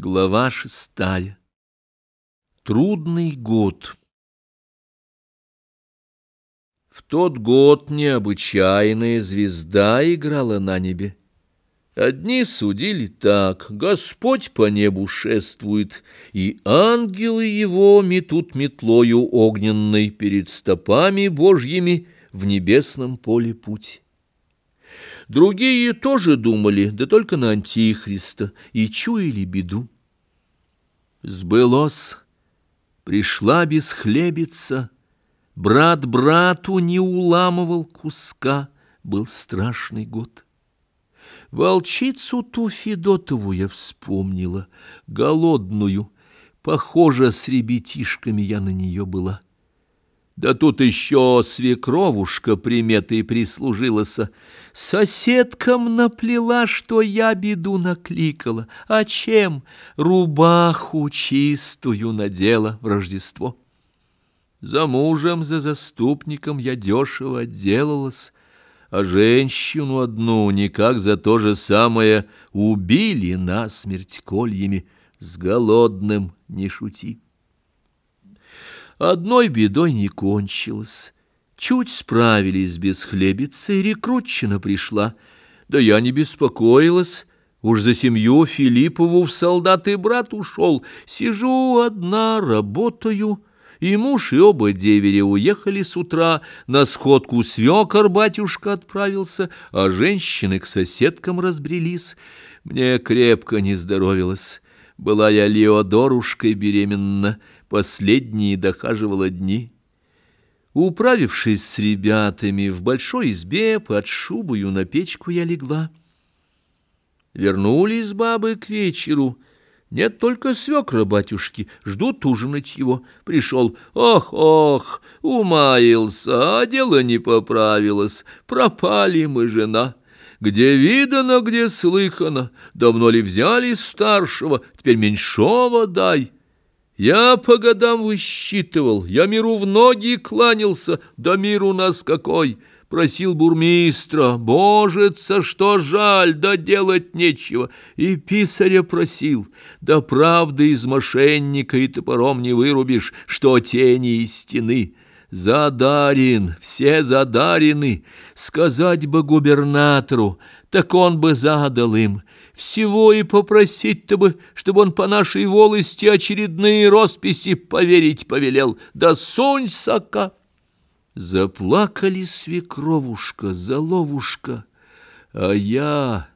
Глава шестая. Трудный год. В тот год необычайная звезда играла на небе. Одни судили так, Господь по небу шествует, и ангелы его метут метлою огненной перед стопами Божьими в небесном поле путь. Другие тоже думали, да только на Антихриста, и чуяли беду. Сбылось, пришла бесхлебица, брат брату не уламывал куска, был страшный год. Волчицу ту Федотову я вспомнила, голодную, похожа с ребятишками я на нее была. Да тут еще свекровушка приметой прислужилась. Соседкам наплела, что я беду накликала. А чем? Рубаху чистую надела в Рождество. За мужем, за заступником я дешево отделалась, а женщину одну никак за то же самое убили насмерть кольями. С голодным не шути. Одной бедой не кончилось. Чуть справились без хлебицы, рекрутчина пришла. Да я не беспокоилась. Уж за семью Филиппову в солдаты брат ушел. Сижу одна, работаю. И муж, и оба деверя уехали с утра. На сходку свекор батюшка отправился, а женщины к соседкам разбрелись. Мне крепко не здоровилось. Была я Леодорушкой беременна последние дохаживала дни. Управившись с ребятами, в большой избе под шубою на печку я легла. Вернулись бабы к вечеру. Нет только свекра батюшки, ждут ужинать его. Пришел, ох, ох, умаился, а дело не поправилось, пропали мы, жена. Где видано, где слыхано, давно ли взяли старшего, теперь меньшого дай». Я по годам высчитывал, я миру в ноги кланялся, да мир у нас какой!» Просил бурмистра, божица, что жаль, да делать нечего. И писаря просил, да правды из мошенника и топором не вырубишь, что тени из стены. Задарен, все задарены, сказать бы губернатору, так он бы задал им. Всего и попросить-то бы, чтобы он по нашей волости очередные росписи поверить повелел. Да сунь, сока! Заплакали свекровушка, заловушка, а я...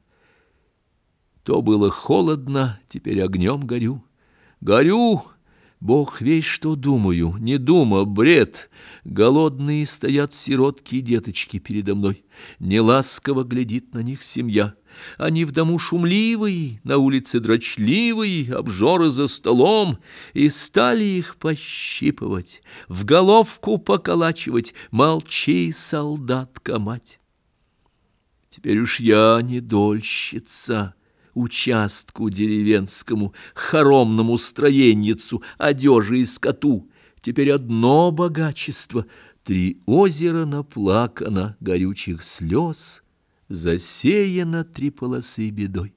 То было холодно, теперь огнем горю. Горю, Бог весь что думаю, не дума, бред. Голодные стоят сиротки и деточки передо мной. Неласково глядит на них семья. Они в дому шумливые, на улице дрочливые, обжоры за столом, и стали их пощипывать, в головку поколачивать. Молчи, солдатка-мать. Теперь уж я не дольщица участку деревенскому, хоромному строенницу, одежи и скоту. Теперь одно богачество — три озера наплакано горючих слез, засеяно три полосы бедой.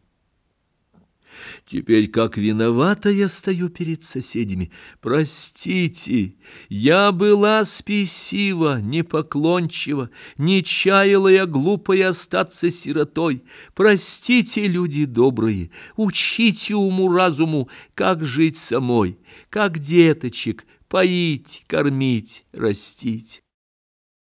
Теперь как виновата я стою перед соседями. Простите, я была спесива, непоклончива, не чаяла я глупой остаться сиротой. Простите, люди добрые, учите уму-разуму, как жить самой, как деточек поить, кормить, растить.